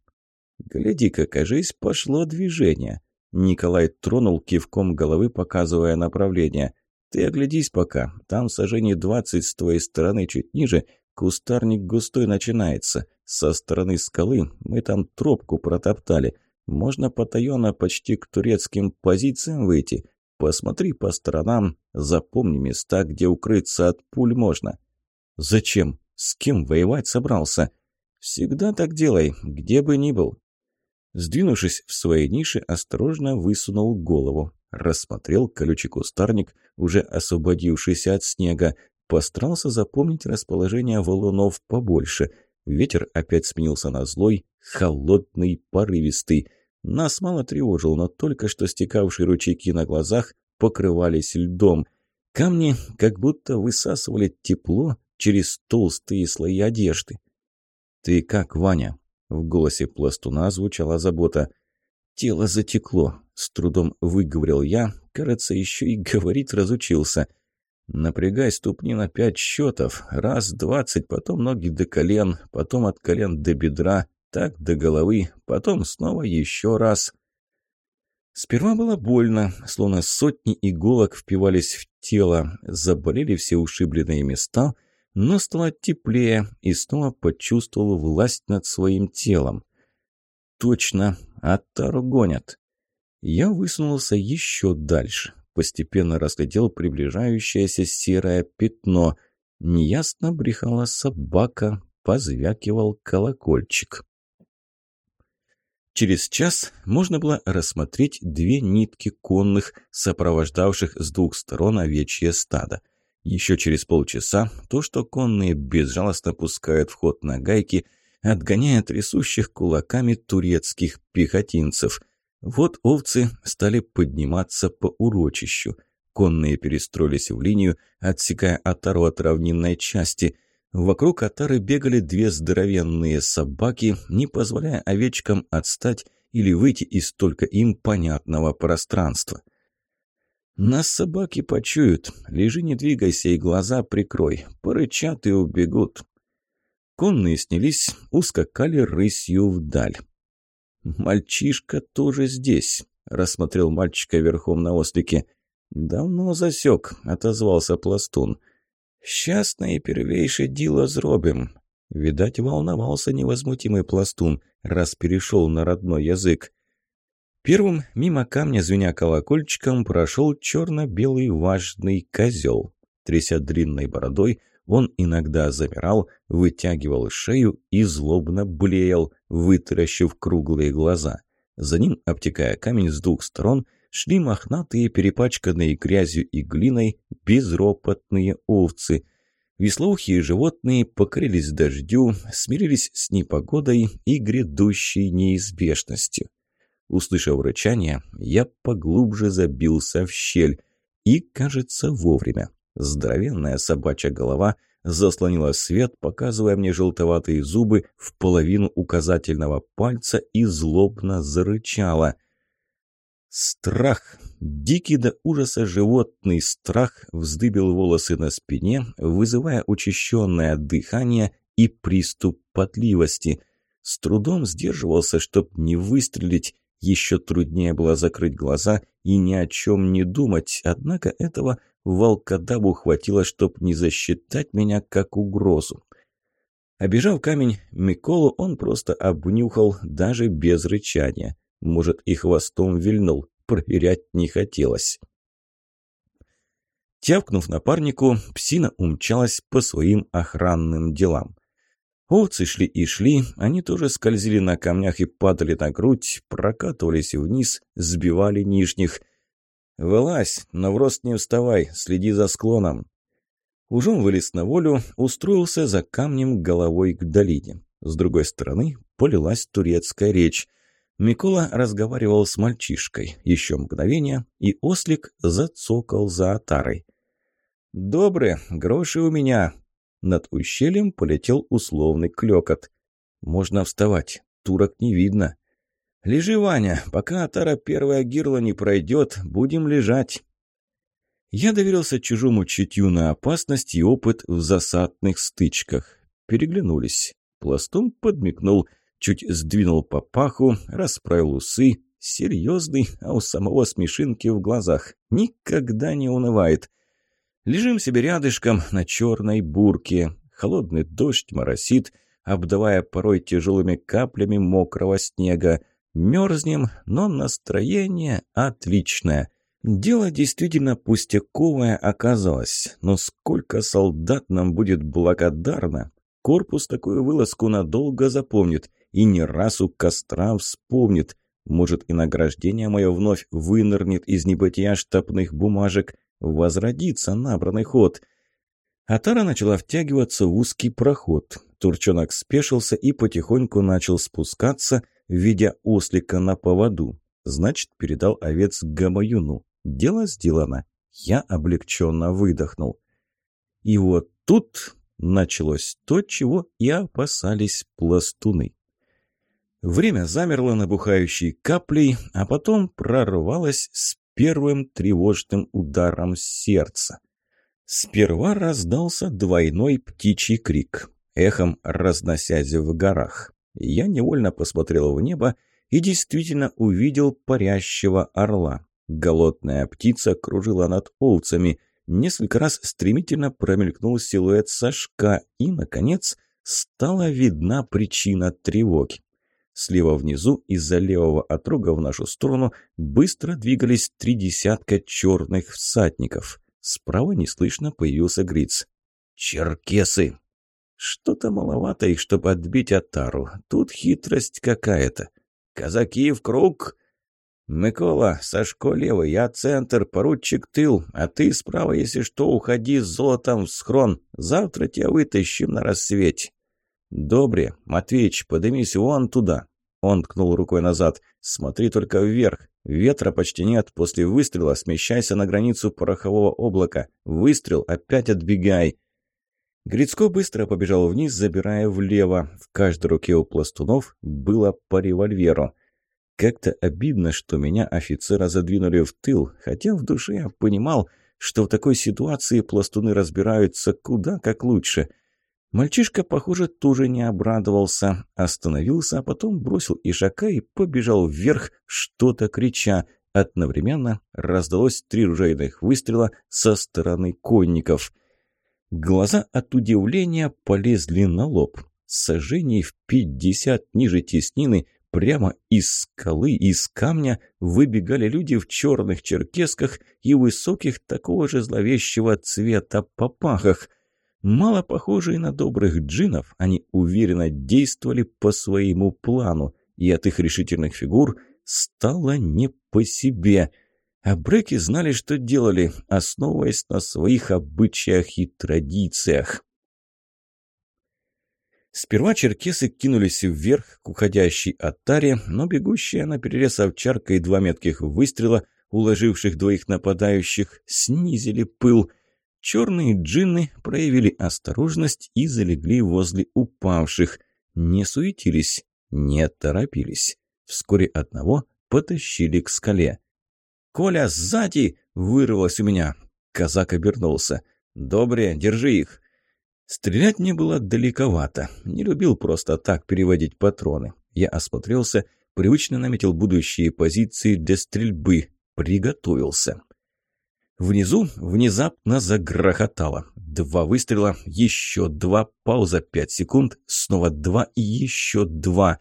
Гляди-ка, кажись, пошло движение. Николай тронул кивком головы, показывая направление. Ты оглядись пока. Там сажений двадцать с твоей стороны, чуть ниже. Кустарник густой начинается. Со стороны скалы мы там тропку протоптали. Можно потаенно почти к турецким позициям выйти. Посмотри по сторонам, запомни места, где укрыться от пуль можно. Зачем? С кем воевать собрался? Всегда так делай, где бы ни был. Сдвинувшись в своей нише, осторожно высунул голову. Рассмотрел колючий кустарник, уже освободившийся от снега. Постарался запомнить расположение валунов побольше. Ветер опять сменился на злой, холодный, порывистый. Нас мало тревожил, но только что стекавшие ручейки на глазах покрывались льдом. Камни как будто высасывали тепло через толстые слои одежды. «Ты как, Ваня?» — в голосе пластуна звучала забота. «Тело затекло», — с трудом выговорил я. Кажется, еще и говорить разучился. «Напрягай ступни на пять счетов. Раз, двадцать, потом ноги до колен, потом от колен до бедра, так до головы, потом снова еще раз. Сперва было больно, словно сотни иголок впивались в тело, заболели все ушибленные места, но стало теплее и снова почувствовал власть над своим телом. Точно, Аттару гонят. Я высунулся еще дальше, постепенно разглядел приближающееся серое пятно. Неясно брехала собака, позвякивал колокольчик. Через час можно было рассмотреть две нитки конных, сопровождавших с двух сторон овечье стадо. Еще через полчаса то, что конные безжалостно пускают в ход на гайки, отгоняя трясущих кулаками турецких пехотинцев. Вот овцы стали подниматься по урочищу. Конные перестроились в линию, отсекая отару от равнинной части. Вокруг отары бегали две здоровенные собаки, не позволяя овечкам отстать или выйти из только им понятного пространства. Нас собаки почуют. Лежи, не двигайся и глаза прикрой. Порычат и убегут. Конные снялись, ускакали рысью вдаль. «Мальчишка тоже здесь», — рассмотрел мальчика верхом на ослике. «Давно засек», — отозвался пластун. «Сейчас наипервейше дело зробим». Видать, волновался невозмутимый пластун, раз перешел на родной язык. Первым мимо камня, звеня колокольчиком, прошел черно-белый важный козел. Тряся длинной бородой, он иногда замирал, вытягивал шею и злобно блеял, вытаращив круглые глаза. За ним, обтекая камень с двух сторон, шли мохнатые, перепачканные грязью и глиной, безропотные овцы. Веслоухие животные покорились дождю, смирились с непогодой и грядущей неизбежностью. Услышав рычание, я поглубже забился в щель. И, кажется, вовремя. Здоровенная собачья голова заслонила свет, показывая мне желтоватые зубы в половину указательного пальца и злобно зарычала. Страх, дикий до ужаса животный страх вздыбил волосы на спине, вызывая учащенное дыхание и приступ потливости. С трудом сдерживался, чтоб не выстрелить, еще труднее было закрыть глаза и ни о чем не думать, однако этого волкодаву хватило, чтоб не засчитать меня как угрозу. Обежав камень Миколу, он просто обнюхал, даже без рычания. Может, и хвостом вильнул, проверять не хотелось. Тявкнув напарнику, псина умчалась по своим охранным делам. Овцы шли и шли, они тоже скользили на камнях и падали на грудь, прокатывались вниз, сбивали нижних. «Вылазь, но в рост не вставай, следи за склоном». Ужом вылез на волю, устроился за камнем головой к долине. С другой стороны полилась турецкая речь. Микола разговаривал с мальчишкой. Еще мгновение, и ослик зацокал за отарой. «Добрые, гроши у меня», над ущельем полетел условный клёкот. «Можно вставать. Турок не видно». «Лежи, Ваня. Пока Атара первая гирла не пройдет, будем лежать». Я доверился чужому чутью на опасность и опыт в засадных стычках. Переглянулись. Пластун подмигнул, чуть сдвинул по паху, расправил усы. Серьезный, а у самого смешинки в глазах. Никогда не унывает. Лежим себе рядышком на черной бурке. Холодный дождь моросит, обдавая порой тяжелыми каплями мокрого снега. Мерзнем, но настроение отличное. Дело действительно пустяковое оказалось, но сколько солдат нам будет благодарно. Корпус такую вылазку надолго запомнит и не раз у костра вспомнит. Может, и награждение мое вновь вынырнет из небытия штабных бумажек, возродится набранный ход. Атара начала втягиваться в узкий проход. Турчонок спешился и потихоньку начал спускаться, видя ослика на поводу. Значит, передал овец Гамаюну. Дело сделано. Я облегченно выдохнул. И вот тут началось то, чего и опасались пластуны. Время замерло набухающей каплей, а потом прорвалось с первым тревожным ударом сердца. Сперва раздался двойной птичий крик, эхом разносясь в горах. Я невольно посмотрел в небо и действительно увидел парящего орла. Голодная птица кружила над овцами. несколько раз стремительно промелькнул силуэт Сашка, и, наконец, стала видна причина тревоги. Слева внизу, из-за левого отрога в нашу сторону, быстро двигались три десятка черных всадников. Справа неслышно появился Гриц. «Черкесы!» Что-то маловато их, чтобы отбить Атару. Тут хитрость какая-то. «Казаки в круг!» «Микола, Сашко левый, я центр, поручик тыл, а ты справа, если что, уходи с золотом в схрон. Завтра тебя вытащим на рассвете». «Добре, Матвеич, подымись вон туда». Он ткнул рукой назад. «Смотри только вверх. Ветра почти нет. После выстрела смещайся на границу порохового облака. Выстрел, опять отбегай». Грицко быстро побежал вниз, забирая влево. В каждой руке у пластунов было по револьверу. Как-то обидно, что меня офицера задвинули в тыл, хотя в душе я понимал, что в такой ситуации пластуны разбираются куда как лучше. Мальчишка, похоже, тоже не обрадовался, остановился, а потом бросил ишака и побежал вверх, что-то крича. Одновременно раздалось три ружейных выстрела со стороны конников. Глаза от удивления полезли на лоб. Сожжений в пятьдесят ниже теснины Прямо из скалы, из камня выбегали люди в черных черкесках и высоких такого же зловещего цвета попахах. Мало похожие на добрых джинов, они уверенно действовали по своему плану, и от их решительных фигур стало не по себе. А бреки знали, что делали, основываясь на своих обычаях и традициях. Сперва черкесы кинулись вверх к уходящей Атаре, но бегущая на перерез овчарка и два метких выстрела, уложивших двоих нападающих, снизили пыл. Черные джинны проявили осторожность и залегли возле упавших. Не суетились, не торопились. Вскоре одного потащили к скале. «Коля, сзади!» — вырвалось у меня. Казак обернулся. «Добре, держи их!» Стрелять мне было далековато. Не любил просто так переводить патроны. Я осмотрелся, привычно наметил будущие позиции для стрельбы. Приготовился. Внизу внезапно загрохотало. Два выстрела, еще два, пауза пять секунд, снова два и еще два.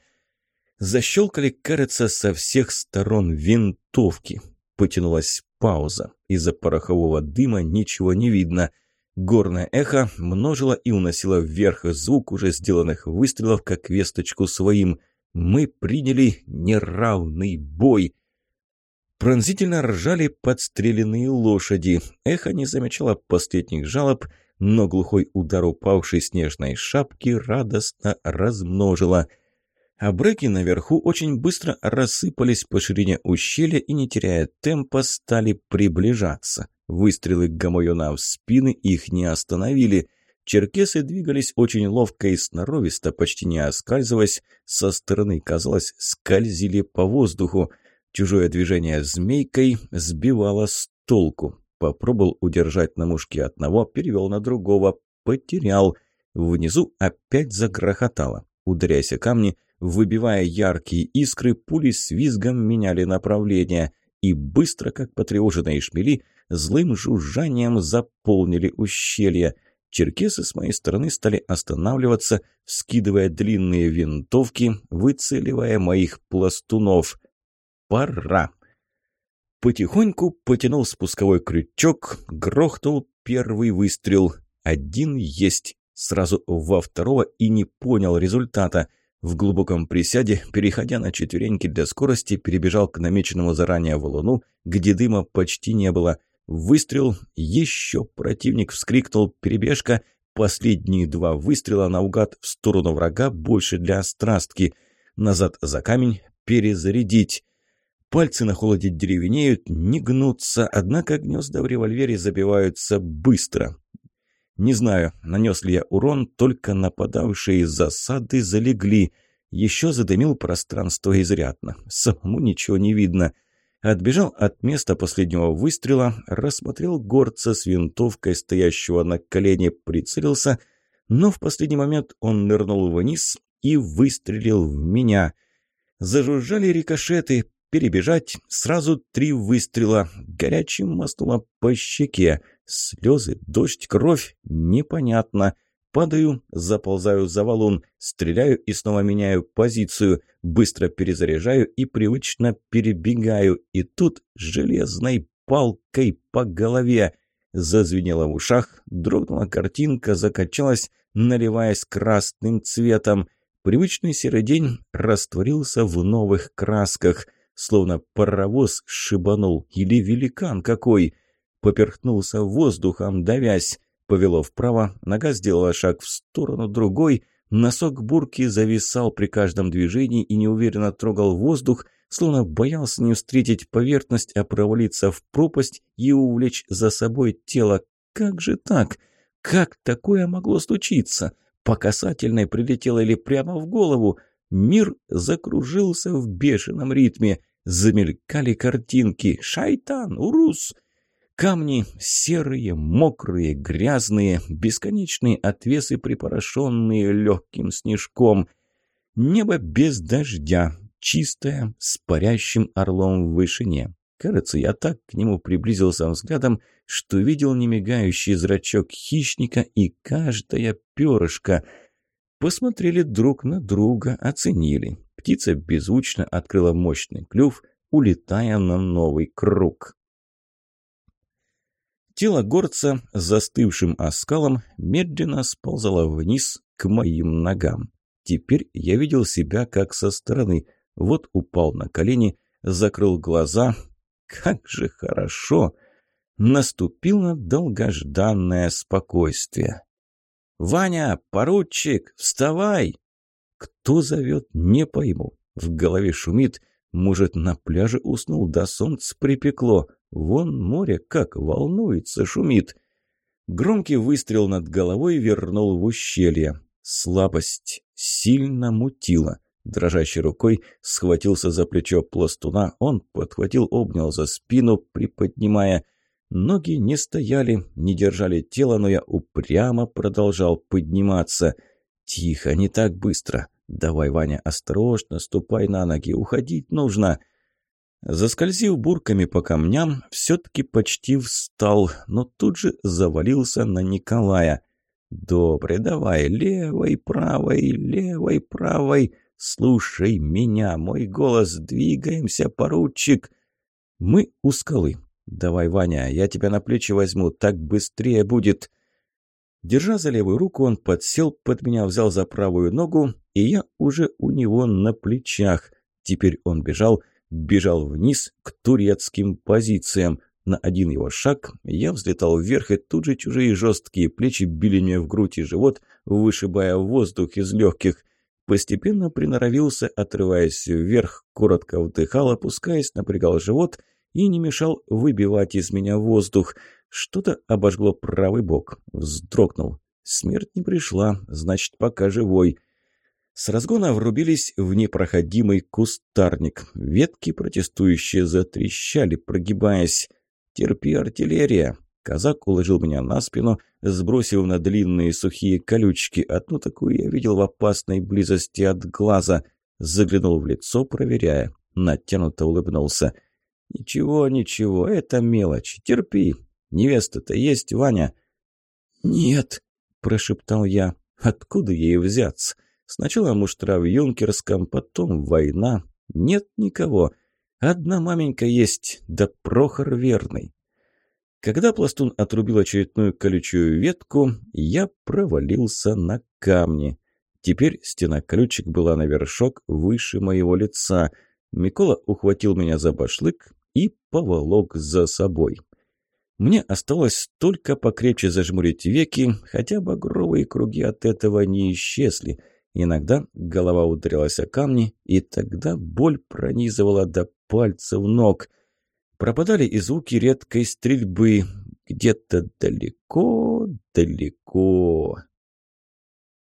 Защелкали, кажется, со всех сторон винтовки. Потянулась пауза. Из-за порохового дыма ничего не видно. Горное эхо множило и уносило вверх звук уже сделанных выстрелов, как весточку своим. Мы приняли неравный бой. Пронзительно ржали подстреленные лошади. Эхо не замечало последних жалоб, но глухой удар упавшей снежной шапки радостно размножило. А бреки наверху очень быстро рассыпались по ширине ущелья и, не теряя темпа, стали приближаться. Выстрелы Гамоюна в спины их не остановили. Черкесы двигались очень ловко и сноровисто, почти не оскальзываясь. Со стороны, казалось, скользили по воздуху. Чужое движение змейкой сбивало с толку. Попробовал удержать на мушке одного, перевел на другого, потерял. Внизу опять загрохотало. Ударяясь о камни, выбивая яркие искры, пули с визгом меняли направление. И быстро, как потревоженные шмели, злым жужжанием заполнили ущелье. Черкесы с моей стороны стали останавливаться, вскидывая длинные винтовки, выцеливая моих пластунов. Пора. Потихоньку потянул спусковой крючок, грохнул первый выстрел. Один есть. Сразу во второго и не понял результата. В глубоком присяде, переходя на четвереньки для скорости, перебежал к намеченному заранее валуну, где дыма почти не было – Выстрел, еще противник вскрикнул, перебежка, последние два выстрела наугад в сторону врага, больше для острастки. Назад за камень, перезарядить. Пальцы на холоде деревенеют, не гнутся, однако гнезда в револьвере забиваются быстро. Не знаю, нанес ли я урон, только нападавшие из засады залегли. Еще задымил пространство изрядно. Самому ничего не видно. — Отбежал от места последнего выстрела, рассмотрел горца с винтовкой, стоящего на колене, прицелился, но в последний момент он нырнул вниз и выстрелил в меня. Зажужжали рикошеты, перебежать, сразу три выстрела. Горячим маснуло по щеке. Слезы, дождь, кровь. Непонятно. Падаю, заползаю за валун, стреляю и снова меняю позицию. Быстро перезаряжаю и привычно перебегаю. И тут железной палкой по голове. Зазвенело в ушах, дрогнула картинка, закачалась, наливаясь красным цветом. Привычный серый день растворился в новых красках, словно паровоз шибанул или великан какой. Поперхнулся воздухом, давясь. Повело вправо, нога сделала шаг в сторону другой, носок бурки зависал при каждом движении и неуверенно трогал воздух, словно боялся не встретить поверхность, а провалиться в пропасть и увлечь за собой тело. Как же так? Как такое могло случиться? По касательной прилетело или прямо в голову? Мир закружился в бешеном ритме. Замелькали картинки. «Шайтан! Урус!» Камни серые, мокрые, грязные, бесконечные отвесы, припорошенные легким снежком. Небо без дождя, чистое, с парящим орлом в вышине. Кажется, я так к нему приблизился взглядом, что видел немигающий зрачок хищника и каждая перышко. Посмотрели друг на друга, оценили. Птица беззвучно открыла мощный клюв, улетая на новый круг. Тело горца застывшим оскалом медленно сползало вниз к моим ногам. Теперь я видел себя как со стороны. Вот упал на колени, закрыл глаза. Как же хорошо! Наступило долгожданное спокойствие. «Ваня, поручик, вставай!» Кто зовет, не пойму. В голове шумит. Может, на пляже уснул, да солнце припекло. Вон море как волнуется, шумит. Громкий выстрел над головой вернул в ущелье. Слабость сильно мутила. Дрожащей рукой схватился за плечо пластуна, он подхватил, обнял за спину, приподнимая. Ноги не стояли, не держали тело, но я упрямо продолжал подниматься. «Тихо, не так быстро. Давай, Ваня, осторожно, ступай на ноги, уходить нужно». Заскользив бурками по камням, все-таки почти встал, но тут же завалился на Николая. «Добрый, давай, левой, правой, левой, правой. Слушай меня, мой голос, двигаемся, поручик». «Мы у скалы. Давай, Ваня, я тебя на плечи возьму, так быстрее будет». Держа за левую руку, он подсел под меня, взял за правую ногу, и я уже у него на плечах. Теперь он бежал, бежал вниз к турецким позициям. На один его шаг я взлетал вверх, и тут же чужие жесткие плечи били мне в грудь и живот, вышибая воздух из легких. Постепенно приноровился, отрываясь вверх, коротко вдыхал, опускаясь, напрягал живот и не мешал выбивать из меня воздух. Что-то обожгло правый бок. Вздрогнул. Смерть не пришла, значит, пока живой. С разгона врубились в непроходимый кустарник. Ветки протестующие затрещали, прогибаясь. «Терпи, артиллерия!» Казак уложил меня на спину, сбросив на длинные сухие колючки. Одну такую я видел в опасной близости от глаза. Заглянул в лицо, проверяя. Натянуто улыбнулся. «Ничего, ничего, это мелочь. Терпи. Невеста-то есть, Ваня?» «Нет», – прошептал я. «Откуда ей взяться?» Сначала муштра в юнкерском, потом война. Нет никого. Одна маменька есть, да Прохор верный. Когда пластун отрубил очередную колючую ветку, я провалился на камни. Теперь стена колючек была на вершок выше моего лица. Микола ухватил меня за башлык и поволок за собой. Мне осталось только покрепче зажмурить веки, хотя багровые круги от этого не исчезли – Иногда голова ударилась о камни, и тогда боль пронизывала до пальцев ног. Пропадали и звуки редкой стрельбы. Где-то далеко, далеко.